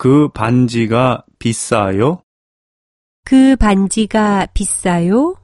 그 반지가 비싸요? 그 반지가 비싸요?